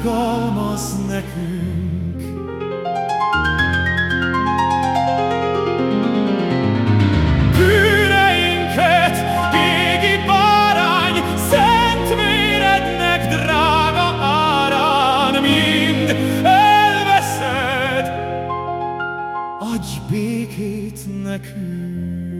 irgalmaz nekünk. Bűneinket égi bárány, szent vérednek drága árán mind elveszed. Adj békét nekünk.